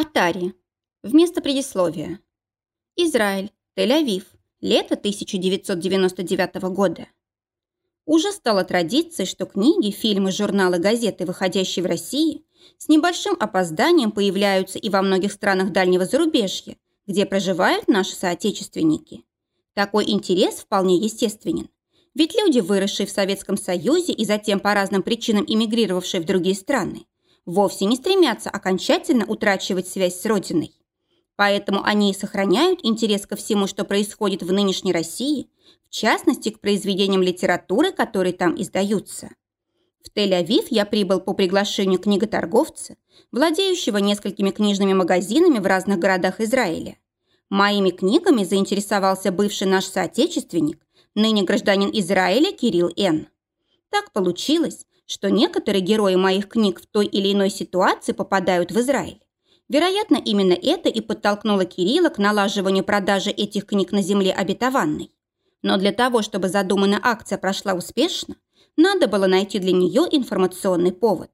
Атари. Вместо предисловия. Израиль. Тель-Авив. Лето 1999 года. Уже стало традицией, что книги, фильмы, журналы, газеты, выходящие в России, с небольшим опозданием появляются и во многих странах дальнего зарубежья, где проживают наши соотечественники. Такой интерес вполне естественен. Ведь люди, выросшие в Советском Союзе и затем по разным причинам эмигрировавшие в другие страны, вовсе не стремятся окончательно утрачивать связь с Родиной. Поэтому они и сохраняют интерес ко всему, что происходит в нынешней России, в частности, к произведениям литературы, которые там издаются. В Тель-Авив я прибыл по приглашению книготорговца, владеющего несколькими книжными магазинами в разных городах Израиля. Моими книгами заинтересовался бывший наш соотечественник, ныне гражданин Израиля Кирилл Н. Так получилось, что некоторые герои моих книг в той или иной ситуации попадают в Израиль. Вероятно, именно это и подтолкнуло Кирилла к налаживанию продажи этих книг на земле обетованной. Но для того, чтобы задуманная акция прошла успешно, надо было найти для нее информационный повод.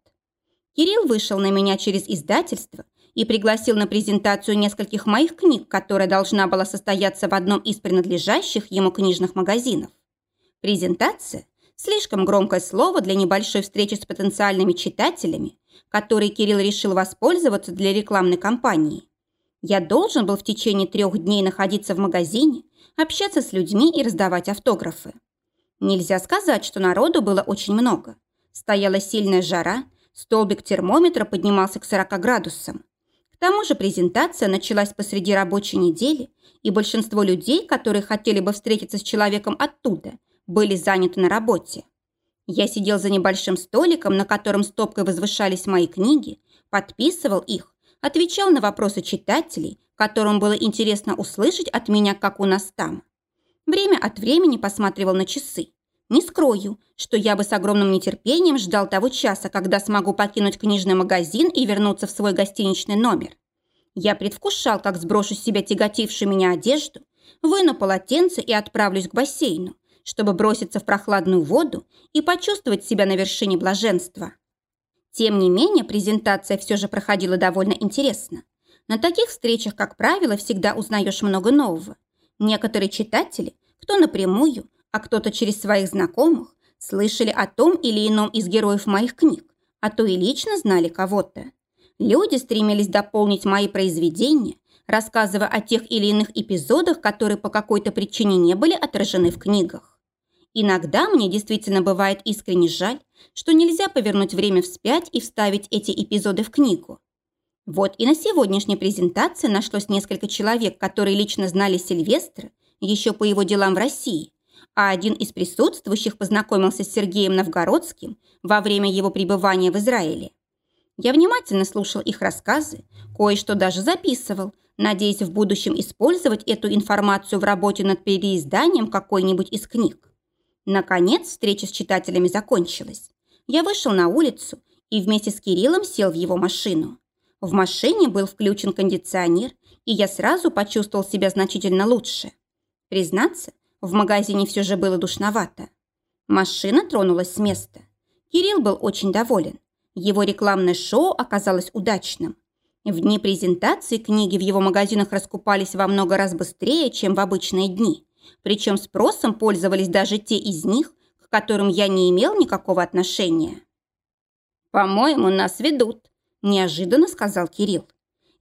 Кирилл вышел на меня через издательство и пригласил на презентацию нескольких моих книг, которая должна была состояться в одном из принадлежащих ему книжных магазинов. Презентация – слишком громкое слово для небольшой встречи с потенциальными читателями, которой Кирилл решил воспользоваться для рекламной кампании. Я должен был в течение трех дней находиться в магазине, общаться с людьми и раздавать автографы. Нельзя сказать, что народу было очень много. Стояла сильная жара, столбик термометра поднимался к 40 градусам. К тому же презентация началась посреди рабочей недели, и большинство людей, которые хотели бы встретиться с человеком оттуда, были заняты на работе. Я сидел за небольшим столиком, на котором стопкой возвышались мои книги, подписывал их, отвечал на вопросы читателей, которым было интересно услышать от меня, как у нас там. Время от времени посматривал на часы. Не скрою, что я бы с огромным нетерпением ждал того часа, когда смогу покинуть книжный магазин и вернуться в свой гостиничный номер. Я предвкушал, как сброшу с себя тяготившую меня одежду, выну полотенце и отправлюсь к бассейну, чтобы броситься в прохладную воду и почувствовать себя на вершине блаженства. Тем не менее, презентация все же проходила довольно интересно. На таких встречах, как правило, всегда узнаешь много нового. Некоторые читатели, кто напрямую, а кто-то через своих знакомых, слышали о том или ином из героев моих книг, а то и лично знали кого-то. Люди стремились дополнить мои произведения, рассказывая о тех или иных эпизодах, которые по какой-то причине не были отражены в книгах. Иногда мне действительно бывает искренне жаль, что нельзя повернуть время вспять и вставить эти эпизоды в книгу. Вот и на сегодняшней презентации нашлось несколько человек, которые лично знали Сильвестра еще по его делам в России, а один из присутствующих познакомился с Сергеем Новгородским во время его пребывания в Израиле. Я внимательно слушал их рассказы, кое-что даже записывал, надеясь в будущем использовать эту информацию в работе над переизданием какой-нибудь из книг. Наконец встреча с читателями закончилась. Я вышел на улицу и вместе с Кириллом сел в его машину. В машине был включен кондиционер, и я сразу почувствовал себя значительно лучше. Признаться, в магазине все же было душновато. Машина тронулась с места. Кирилл был очень доволен. Его рекламное шоу оказалось удачным. В дни презентации книги в его магазинах раскупались во много раз быстрее, чем в обычные дни. Причем спросом пользовались даже те из них, к которым я не имел никакого отношения. «По-моему, нас ведут», неожиданно сказал Кирилл.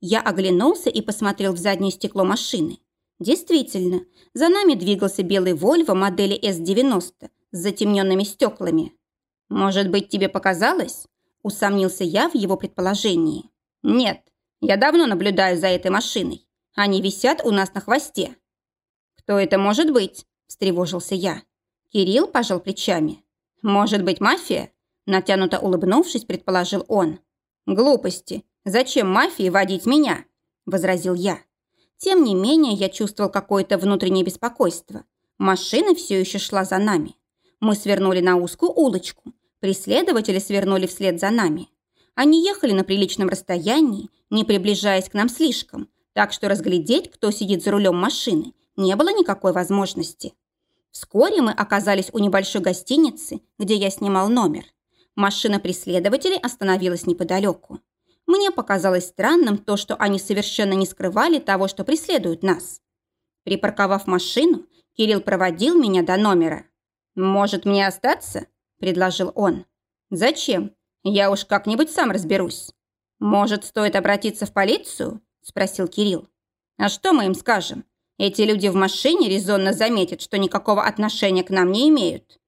Я оглянулся и посмотрел в заднее стекло машины. Действительно, за нами двигался белый Вольво модели S90 с затемненными стеклами. «Может быть, тебе показалось?» – усомнился я в его предположении. «Нет, я давно наблюдаю за этой машиной. Они висят у нас на хвосте». «Кто это может быть?» – встревожился я. Кирилл пожал плечами. «Может быть, мафия?» Натянуто улыбнувшись, предположил он. «Глупости. Зачем мафии водить меня?» – возразил я. Тем не менее, я чувствовал какое-то внутреннее беспокойство. Машина все еще шла за нами. Мы свернули на узкую улочку. Преследователи свернули вслед за нами. Они ехали на приличном расстоянии, не приближаясь к нам слишком, так что разглядеть, кто сидит за рулем машины, не было никакой возможности. Вскоре мы оказались у небольшой гостиницы, где я снимал номер. Машина преследователей остановилась неподалеку. Мне показалось странным то, что они совершенно не скрывали того, что преследуют нас. Припарковав машину, Кирилл проводил меня до номера. «Может, мне остаться?» – предложил он. «Зачем? Я уж как-нибудь сам разберусь». «Может, стоит обратиться в полицию?» – спросил Кирилл. «А что мы им скажем? Эти люди в машине резонно заметят, что никакого отношения к нам не имеют».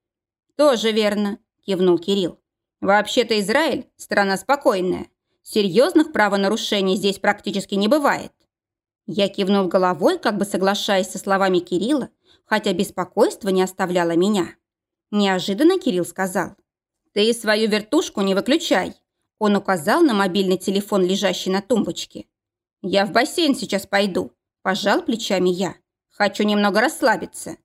«Тоже верно», – кивнул Кирилл. «Вообще-то Израиль – страна спокойная. Серьезных правонарушений здесь практически не бывает». Я кивнул головой, как бы соглашаясь со словами Кирилла, хотя беспокойство не оставляло меня. Неожиданно Кирилл сказал. «Ты свою вертушку не выключай». Он указал на мобильный телефон, лежащий на тумбочке. «Я в бассейн сейчас пойду», – пожал плечами я. «Хочу немного расслабиться».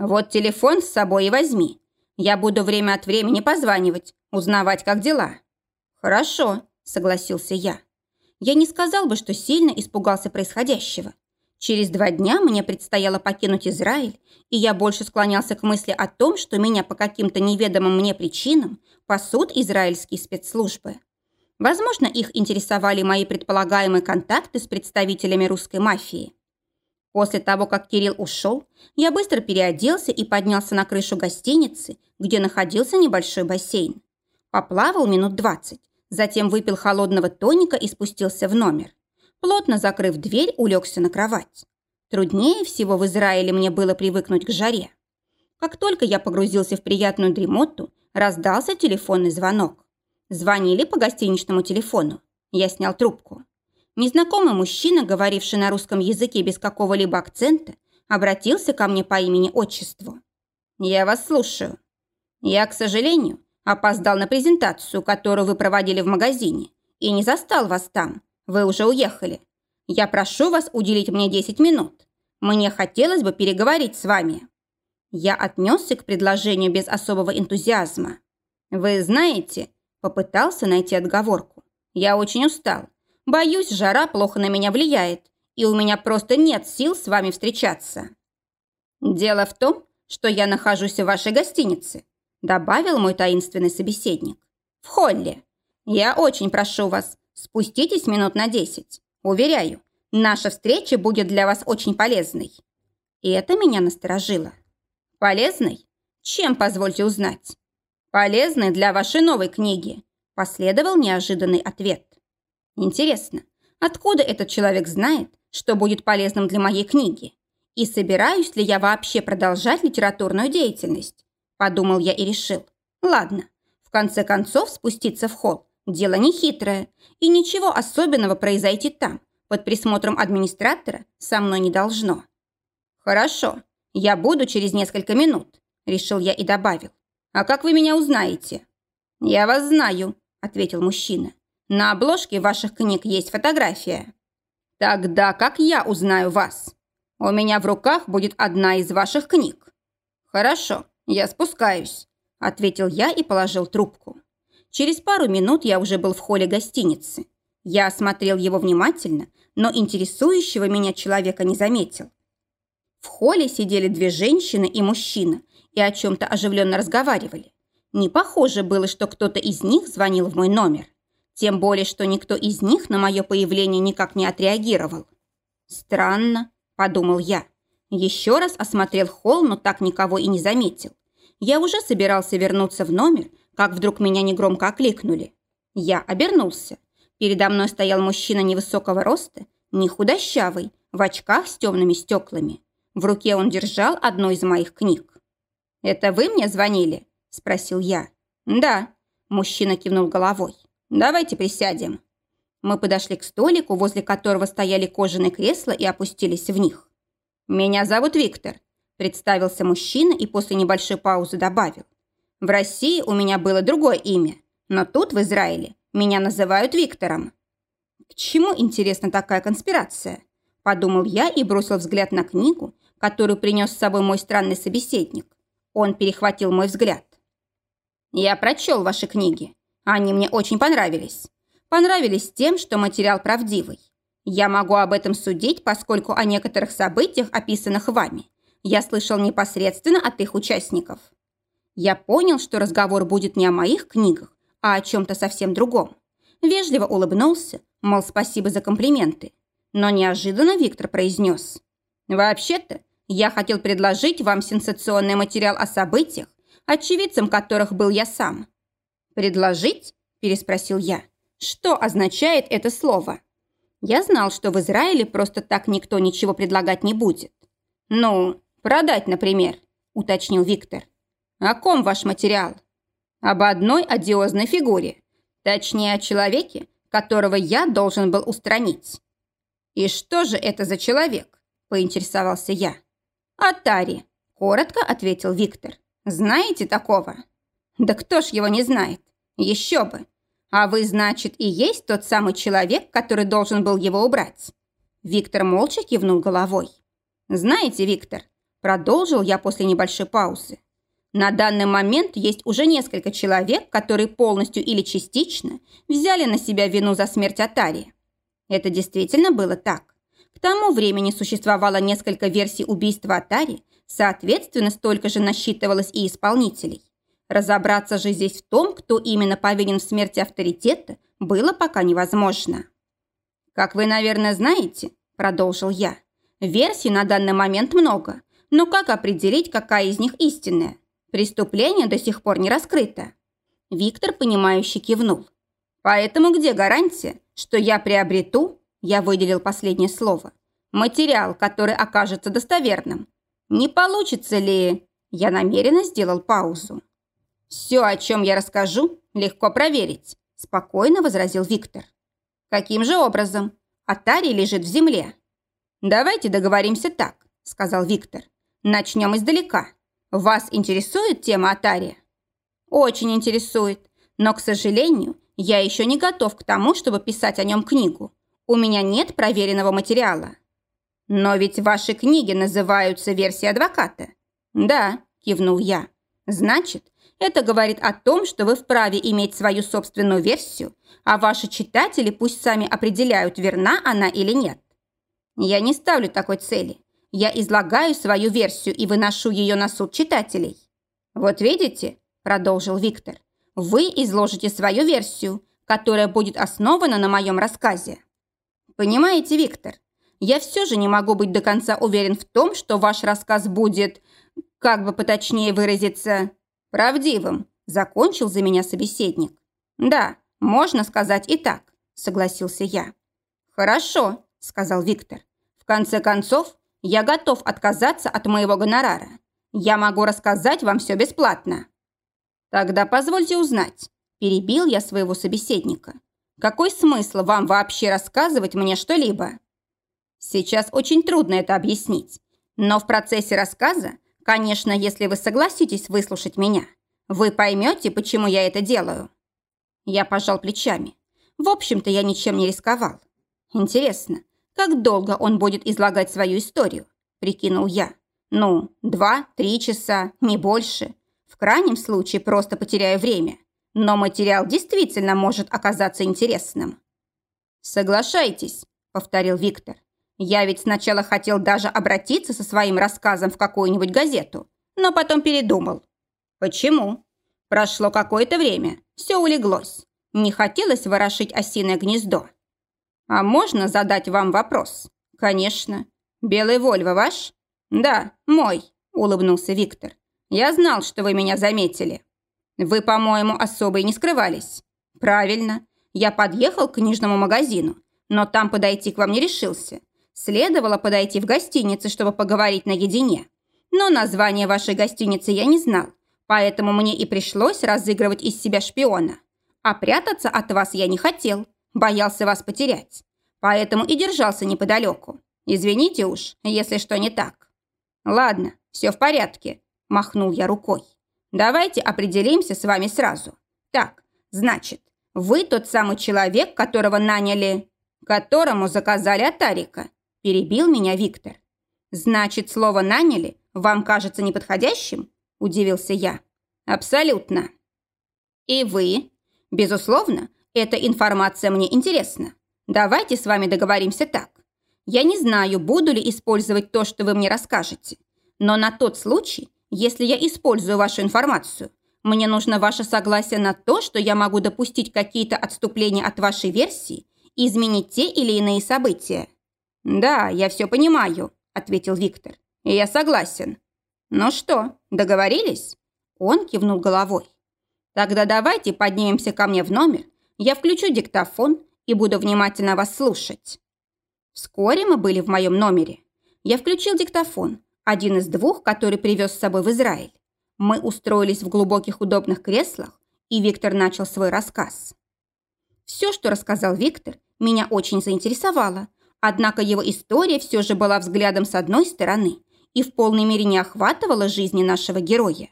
«Вот телефон с собой и возьми. Я буду время от времени позванивать, узнавать, как дела». «Хорошо», – согласился я. Я не сказал бы, что сильно испугался происходящего. Через два дня мне предстояло покинуть Израиль, и я больше склонялся к мысли о том, что меня по каким-то неведомым мне причинам пасут израильские спецслужбы. Возможно, их интересовали мои предполагаемые контакты с представителями русской мафии. После того, как Кирилл ушел, я быстро переоделся и поднялся на крышу гостиницы, где находился небольшой бассейн. Поплавал минут двадцать, затем выпил холодного тоника и спустился в номер. Плотно закрыв дверь, улегся на кровать. Труднее всего в Израиле мне было привыкнуть к жаре. Как только я погрузился в приятную дремоту, раздался телефонный звонок. Звонили по гостиничному телефону. Я снял трубку. Незнакомый мужчина, говоривший на русском языке без какого-либо акцента, обратился ко мне по имени-отчеству. «Я вас слушаю. Я, к сожалению, опоздал на презентацию, которую вы проводили в магазине, и не застал вас там. Вы уже уехали. Я прошу вас уделить мне 10 минут. Мне хотелось бы переговорить с вами». Я отнесся к предложению без особого энтузиазма. «Вы знаете...» – попытался найти отговорку. «Я очень устал. Боюсь, жара плохо на меня влияет, и у меня просто нет сил с вами встречаться». «Дело в том, что я нахожусь в вашей гостинице», – добавил мой таинственный собеседник. «В холле. Я очень прошу вас, Спуститесь минут на десять. Уверяю, наша встреча будет для вас очень полезной». И это меня насторожило. «Полезной? Чем, позвольте узнать?» «Полезной для вашей новой книги», – последовал неожиданный ответ. «Интересно, откуда этот человек знает, что будет полезным для моей книги? И собираюсь ли я вообще продолжать литературную деятельность?» Подумал я и решил. «Ладно, в конце концов спуститься в холл Дело нехитрое, и ничего особенного произойти там, под присмотром администратора, со мной не должно. «Хорошо, я буду через несколько минут», – решил я и добавил. «А как вы меня узнаете?» «Я вас знаю», – ответил мужчина. «На обложке ваших книг есть фотография». «Тогда как я узнаю вас? У меня в руках будет одна из ваших книг». «Хорошо, я спускаюсь», – ответил я и положил трубку. Через пару минут я уже был в холле гостиницы. Я осмотрел его внимательно, но интересующего меня человека не заметил. В холле сидели две женщины и мужчина и о чем-то оживленно разговаривали. Не похоже было, что кто-то из них звонил в мой номер. Тем более, что никто из них на мое появление никак не отреагировал. «Странно», – подумал я. Еще раз осмотрел холл, но так никого и не заметил. Я уже собирался вернуться в номер, как вдруг меня негромко окликнули. Я обернулся. Передо мной стоял мужчина невысокого роста, не худощавый, в очках с темными стеклами. В руке он держал одну из моих книг. «Это вы мне звонили?» – спросил я. «Да», – мужчина кивнул головой. «Давайте присядем». Мы подошли к столику, возле которого стояли кожаные кресла и опустились в них. «Меня зовут Виктор», – представился мужчина и после небольшой паузы добавил. В России у меня было другое имя, но тут, в Израиле, меня называют Виктором. К чему, интересна такая конспирация? Подумал я и бросил взгляд на книгу, которую принес с собой мой странный собеседник. Он перехватил мой взгляд. «Я прочел ваши книги. Они мне очень понравились. Понравились тем, что материал правдивый. Я могу об этом судить, поскольку о некоторых событиях, описанных вами, я слышал непосредственно от их участников. Я понял, что разговор будет не о моих книгах, а о чем-то совсем другом. вежливо улыбнулся, мол, спасибо за комплименты. Но неожиданно Виктор произнес. «Вообще-то, я хотел предложить вам сенсационный материал о событиях, очевидцем которых был я сам». «Предложить?» – переспросил я. «Что означает это слово?» Я знал, что в Израиле просто так никто ничего предлагать не будет. «Ну, продать, например», – уточнил Виктор. «О ком ваш материал?» «Об одной одиозной фигуре. Точнее, о человеке, которого я должен был устранить». «И что же это за человек?» – поинтересовался я. «Атари», – коротко ответил Виктор. «Знаете такого?» «Да кто ж его не знает? Еще бы! А вы, значит, и есть тот самый человек, который должен был его убрать?» Виктор молча кивнул головой. «Знаете, Виктор, продолжил я после небольшой паузы. На данный момент есть уже несколько человек, которые полностью или частично взяли на себя вину за смерть Атари. Это действительно было так. К тому времени существовало несколько версий убийства Атари, соответственно, столько же насчитывалось и исполнителей. Разобраться же здесь в том, кто именно повинен в смерти авторитета, было пока невозможно. «Как вы, наверное, знаете», – продолжил я, – «версий на данный момент много, но как определить, какая из них истинная? Преступление до сих пор не раскрыто». Виктор, понимающе кивнул. «Поэтому где гарантия, что я приобрету, я выделил последнее слово, материал, который окажется достоверным? Не получится ли...» Я намеренно сделал паузу. «Все, о чем я расскажу, легко проверить», – спокойно возразил Виктор. «Каким же образом? Атари лежит в земле». «Давайте договоримся так», – сказал Виктор. «Начнем издалека. Вас интересует тема Атари?» «Очень интересует, но, к сожалению, я еще не готов к тому, чтобы писать о нем книгу. У меня нет проверенного материала». «Но ведь ваши книги называются «Версия адвоката». «Да», – кивнул я. «Значит, это говорит о том, что вы вправе иметь свою собственную версию, а ваши читатели пусть сами определяют, верна она или нет. Я не ставлю такой цели. Я излагаю свою версию и выношу ее на суд читателей. Вот видите, продолжил Виктор, вы изложите свою версию, которая будет основана на моем рассказе. Понимаете, Виктор, я все же не могу быть до конца уверен в том, что ваш рассказ будет, как бы поточнее выразиться, «Правдивым», – закончил за меня собеседник. «Да, можно сказать и так», – согласился я. «Хорошо», – сказал Виктор. «В конце концов, я готов отказаться от моего гонорара. Я могу рассказать вам все бесплатно». «Тогда позвольте узнать», – перебил я своего собеседника. «Какой смысл вам вообще рассказывать мне что-либо?» Сейчас очень трудно это объяснить, но в процессе рассказа Конечно, если вы согласитесь выслушать меня, вы поймете, почему я это делаю. Я пожал плечами. В общем-то, я ничем не рисковал. Интересно, как долго он будет излагать свою историю? Прикинул я. Ну, два-три часа, не больше. В крайнем случае просто потеряю время. Но материал действительно может оказаться интересным. «Соглашайтесь», — повторил Виктор. Я ведь сначала хотел даже обратиться со своим рассказом в какую-нибудь газету, но потом передумал. Почему? Прошло какое-то время, все улеглось. Не хотелось ворошить осиное гнездо. А можно задать вам вопрос? Конечно. Белый Вольво ваш? Да, мой, улыбнулся Виктор. Я знал, что вы меня заметили. Вы, по-моему, особо и не скрывались. Правильно. Я подъехал к книжному магазину, но там подойти к вам не решился. Следовало подойти в гостиницу, чтобы поговорить наедине. Но название вашей гостиницы я не знал, поэтому мне и пришлось разыгрывать из себя шпиона. А прятаться от вас я не хотел, боялся вас потерять. Поэтому и держался неподалеку. Извините уж, если что не так. Ладно, все в порядке, махнул я рукой. Давайте определимся с вами сразу. Так, значит, вы тот самый человек, которого наняли, которому заказали от Тарика, Перебил меня Виктор. «Значит, слово «наняли» вам кажется неподходящим?» – удивился я. «Абсолютно». «И вы?» «Безусловно, эта информация мне интересна. Давайте с вами договоримся так. Я не знаю, буду ли использовать то, что вы мне расскажете. Но на тот случай, если я использую вашу информацию, Мне нужно ваше согласие на то, что я могу допустить какие-то отступления от вашей версии и изменить те или иные события». «Да, я все понимаю», – ответил Виктор. «И я согласен». «Ну что, договорились?» Он кивнул головой. «Тогда давайте поднимемся ко мне в номер, я включу диктофон и буду внимательно вас слушать». Вскоре мы были в моем номере. Я включил диктофон, один из двух, который привез с собой в Израиль. Мы устроились в глубоких удобных креслах, и Виктор начал свой рассказ. Все, что рассказал Виктор, меня очень заинтересовало, однако его история все же была взглядом с одной стороны и в полной мере не охватывала жизни нашего героя.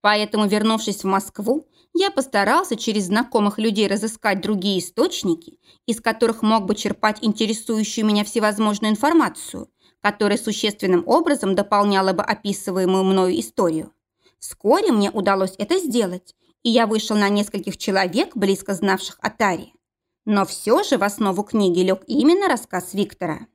Поэтому, вернувшись в Москву, я постарался через знакомых людей разыскать другие источники, из которых мог бы черпать интересующую меня всевозможную информацию, которая существенным образом дополняла бы описываемую мною историю. Вскоре мне удалось это сделать, и я вышел на нескольких человек, близко знавших Атари. Но все же в основу книги лег именно рассказ Виктора.